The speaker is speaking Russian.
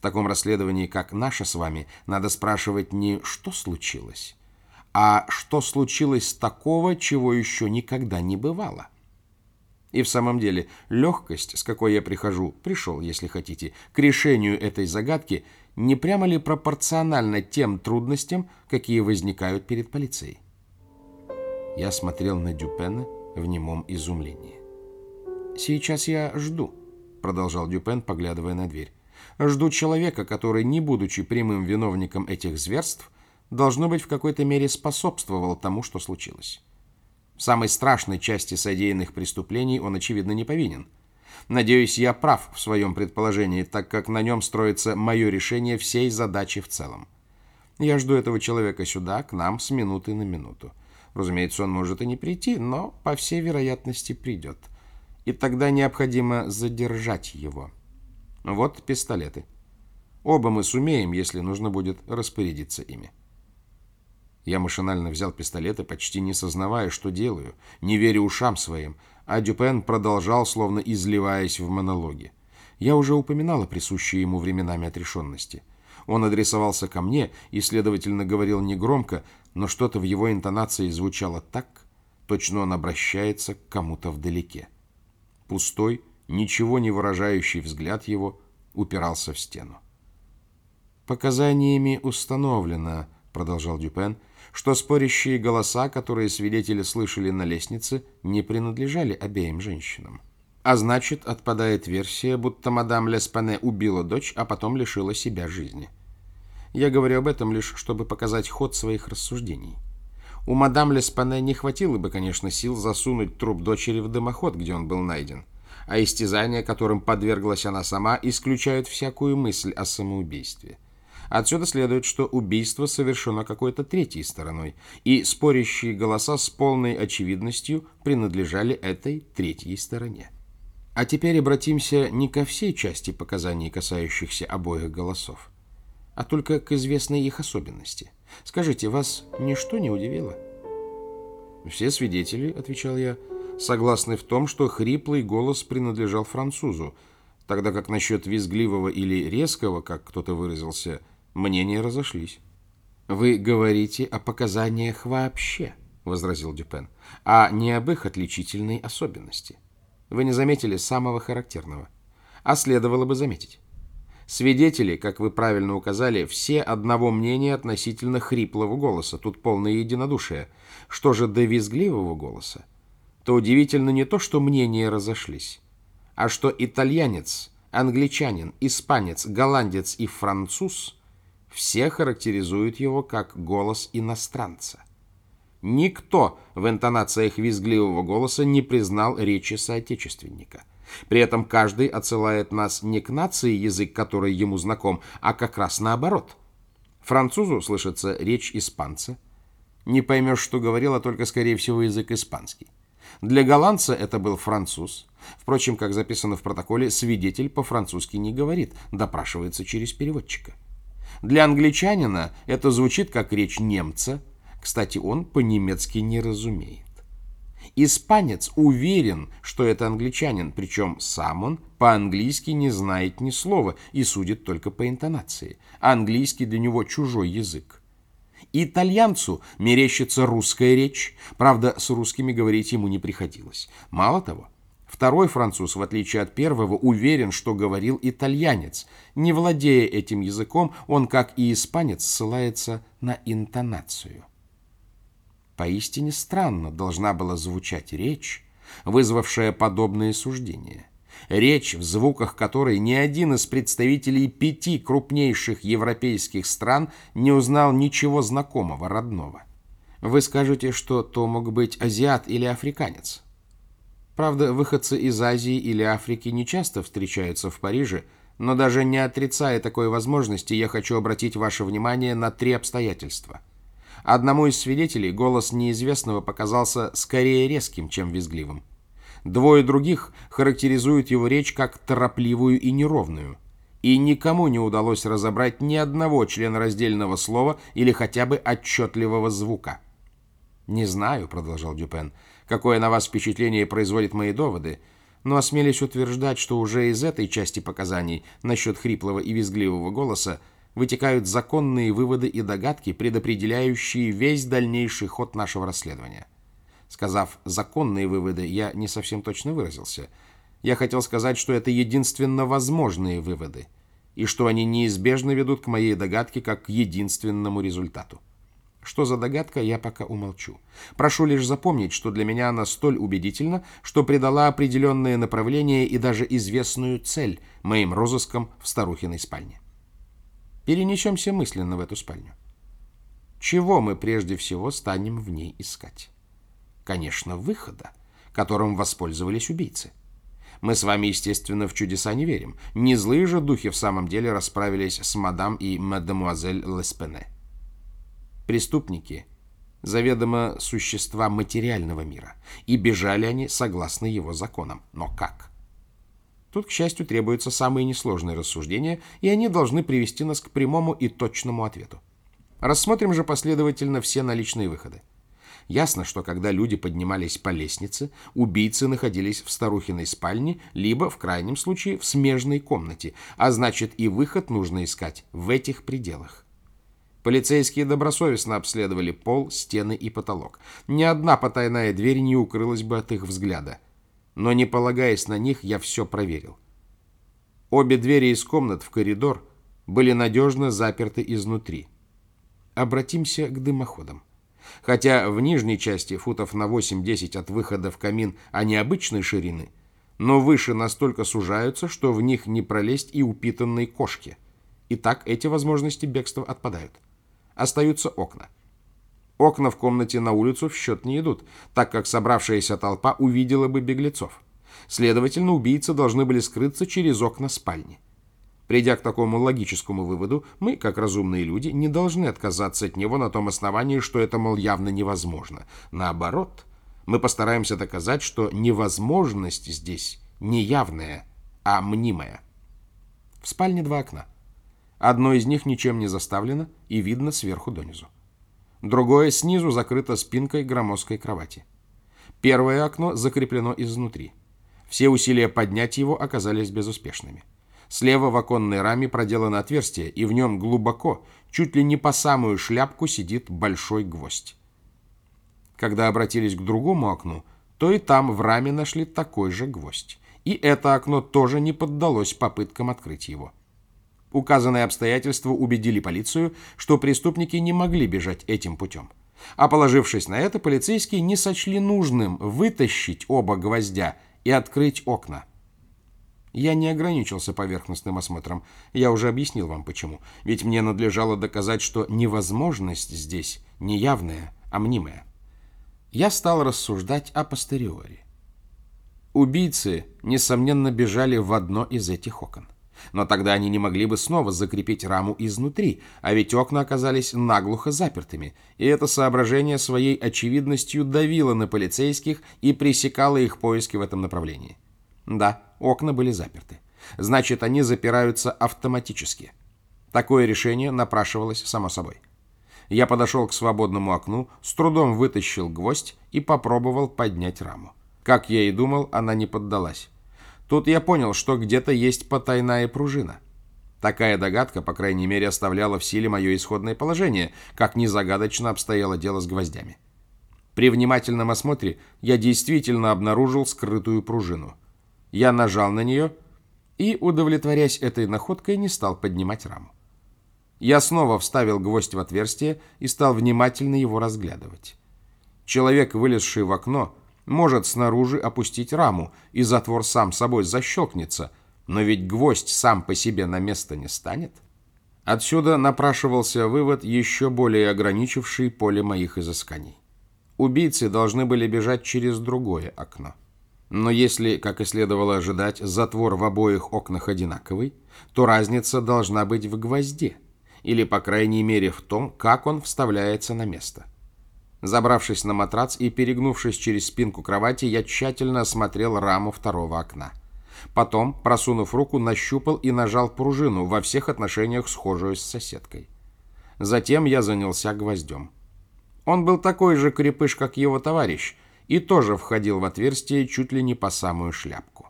В таком расследовании, как наше с вами, надо спрашивать не «что случилось?», а «что случилось такого, чего еще никогда не бывало?». И в самом деле легкость, с какой я прихожу, пришел, если хотите, к решению этой загадки, не прямо ли пропорциональна тем трудностям, какие возникают перед полицией? Я смотрел на Дюпена в немом изумлении. «Сейчас я жду», — продолжал Дюпен, поглядывая на дверь. «Жду человека, который, не будучи прямым виновником этих зверств, должно быть, в какой-то мере способствовал тому, что случилось. В самой страшной части содеянных преступлений он, очевидно, не повинен. Надеюсь, я прав в своем предположении, так как на нем строится мое решение всей задачи в целом. Я жду этого человека сюда, к нам, с минуты на минуту. Разумеется, он может и не прийти, но, по всей вероятности, придет. И тогда необходимо задержать его. Вот пистолеты. Оба мы сумеем, если нужно будет распорядиться ими. Я машинально взял пистолет и почти не сознавая, что делаю, не веря ушам своим, а Дюпен продолжал, словно изливаясь в монологе. Я уже упоминал о присущей ему временами отрешенности. Он адресовался ко мне и, следовательно, говорил негромко, но что-то в его интонации звучало так, точно он обращается к кому-то вдалеке. Пустой, ничего не выражающий взгляд его упирался в стену. «Показаниями установлено», — продолжал Дюпен, — что спорящие голоса, которые свидетели слышали на лестнице, не принадлежали обеим женщинам. А значит, отпадает версия, будто мадам Леспане убила дочь, а потом лишила себя жизни. Я говорю об этом лишь, чтобы показать ход своих рассуждений. У мадам Леспане не хватило бы, конечно, сил засунуть труп дочери в дымоход, где он был найден, а истязания, которым подверглась она сама, исключают всякую мысль о самоубийстве. Отсюда следует, что убийство совершено какой-то третьей стороной, и спорящие голоса с полной очевидностью принадлежали этой третьей стороне. А теперь обратимся не ко всей части показаний, касающихся обоих голосов, а только к известной их особенности. Скажите, вас ничто не удивило? «Все свидетели», — отвечал я, — «согласны в том, что хриплый голос принадлежал французу, тогда как насчет визгливого или резкого, как кто-то выразился, Мнения разошлись. «Вы говорите о показаниях вообще», — возразил Дюпен, «а не об их отличительной особенности. Вы не заметили самого характерного. А следовало бы заметить. Свидетели, как вы правильно указали, все одного мнения относительно хриплого голоса. Тут полное единодушие. Что же до визгливого голоса? То удивительно не то, что мнения разошлись, а что итальянец, англичанин, испанец, голландец и француз — все характеризуют его как голос иностранца. Никто в интонациях визгливого голоса не признал речи соотечественника. При этом каждый отсылает нас не к нации, язык который ему знаком, а как раз наоборот. Французу слышится речь испанца. Не поймешь, что говорил, а только, скорее всего, язык испанский. Для голландца это был француз. Впрочем, как записано в протоколе, свидетель по-французски не говорит, допрашивается через переводчика. Для англичанина это звучит как речь немца. Кстати, он по-немецки не разумеет. Испанец уверен, что это англичанин, причем сам он по-английски не знает ни слова и судит только по интонации. Английский для него чужой язык. Итальянцу мерещится русская речь, правда, с русскими говорить ему не приходилось. Мало того, Второй француз, в отличие от первого, уверен, что говорил итальянец. Не владея этим языком, он, как и испанец, ссылается на интонацию. Поистине странно должна была звучать речь, вызвавшая подобные суждения. Речь, в звуках которой ни один из представителей пяти крупнейших европейских стран не узнал ничего знакомого, родного. Вы скажете, что то мог быть азиат или африканец. Правда, выходцы из Азии или Африки не часто встречаются в Париже, но даже не отрицая такой возможности, я хочу обратить ваше внимание на три обстоятельства. Одному из свидетелей голос неизвестного показался скорее резким, чем визгливым. Двое других характеризуют его речь как торопливую и неровную. И никому не удалось разобрать ни одного членораздельного слова или хотя бы отчетливого звука. «Не знаю», — продолжал Дюпен, — какое на вас впечатление производят мои доводы, но осмелюсь утверждать, что уже из этой части показаний насчет хриплого и визгливого голоса вытекают законные выводы и догадки, предопределяющие весь дальнейший ход нашего расследования. Сказав «законные выводы», я не совсем точно выразился. Я хотел сказать, что это единственно возможные выводы, и что они неизбежно ведут к моей догадке как к единственному результату. Что за догадка, я пока умолчу. Прошу лишь запомнить, что для меня она столь убедительна, что придала определенное направление и даже известную цель моим розыскам в старухиной спальне. Перенесемся мысленно в эту спальню. Чего мы прежде всего станем в ней искать? Конечно, выхода, которым воспользовались убийцы. Мы с вами, естественно, в чудеса не верим. Не злые же духи в самом деле расправились с мадам и мадемуазель Леспене. Преступники – заведомо существа материального мира, и бежали они согласно его законам. Но как? Тут, к счастью, требуются самые несложные рассуждения, и они должны привести нас к прямому и точному ответу. Рассмотрим же последовательно все наличные выходы. Ясно, что когда люди поднимались по лестнице, убийцы находились в старухиной спальне, либо, в крайнем случае, в смежной комнате, а значит и выход нужно искать в этих пределах. Полицейские добросовестно обследовали пол, стены и потолок. Ни одна потайная дверь не укрылась бы от их взгляда. Но не полагаясь на них, я все проверил. Обе двери из комнат в коридор были надежно заперты изнутри. Обратимся к дымоходам. Хотя в нижней части футов на 8-10 от выхода в камин они обычной ширины, но выше настолько сужаются, что в них не пролезть и упитанной кошке. Итак, эти возможности бегства отпадают остаются окна. Окна в комнате на улицу в счет не идут, так как собравшаяся толпа увидела бы беглецов. Следовательно, убийцы должны были скрыться через окна спальни. Придя к такому логическому выводу, мы, как разумные люди, не должны отказаться от него на том основании, что это, мол, явно невозможно. Наоборот, мы постараемся доказать, что невозможность здесь не явная, а мнимая. В спальне два окна. Одно из них ничем не заставлено и видно сверху донизу. Другое снизу закрыто спинкой громоздкой кровати. Первое окно закреплено изнутри. Все усилия поднять его оказались безуспешными. Слева в оконной раме проделано отверстие, и в нем глубоко, чуть ли не по самую шляпку, сидит большой гвоздь. Когда обратились к другому окну, то и там в раме нашли такой же гвоздь. И это окно тоже не поддалось попыткам открыть его. Указанные обстоятельства убедили полицию, что преступники не могли бежать этим путем. А положившись на это, полицейские не сочли нужным вытащить оба гвоздя и открыть окна. Я не ограничился поверхностным осмотром. Я уже объяснил вам почему. Ведь мне надлежало доказать, что невозможность здесь не явная, а мнимая. Я стал рассуждать о постериоре. Убийцы, несомненно, бежали в одно из этих окон. Но тогда они не могли бы снова закрепить раму изнутри, а ведь окна оказались наглухо запертыми, и это соображение своей очевидностью давило на полицейских и пресекало их поиски в этом направлении. Да, окна были заперты. Значит, они запираются автоматически. Такое решение напрашивалось само собой. Я подошел к свободному окну, с трудом вытащил гвоздь и попробовал поднять раму. Как я и думал, она не поддалась. Тут я понял, что где-то есть потайная пружина. Такая догадка, по крайней мере, оставляла в силе мое исходное положение, как незагадочно обстояло дело с гвоздями. При внимательном осмотре я действительно обнаружил скрытую пружину. Я нажал на нее и, удовлетворяясь этой находкой, не стал поднимать раму. Я снова вставил гвоздь в отверстие и стал внимательно его разглядывать. Человек, вылезший в окно, может снаружи опустить раму, и затвор сам собой защелкнется, но ведь гвоздь сам по себе на место не станет. Отсюда напрашивался вывод, еще более ограничивший поле моих изысканий. Убийцы должны были бежать через другое окно. Но если, как и следовало ожидать, затвор в обоих окнах одинаковый, то разница должна быть в гвозде, или, по крайней мере, в том, как он вставляется на место. Забравшись на матрац и перегнувшись через спинку кровати, я тщательно осмотрел раму второго окна. Потом, просунув руку, нащупал и нажал пружину, во всех отношениях схожую с соседкой. Затем я занялся гвоздем. Он был такой же крепыш, как его товарищ, и тоже входил в отверстие чуть ли не по самую шляпку.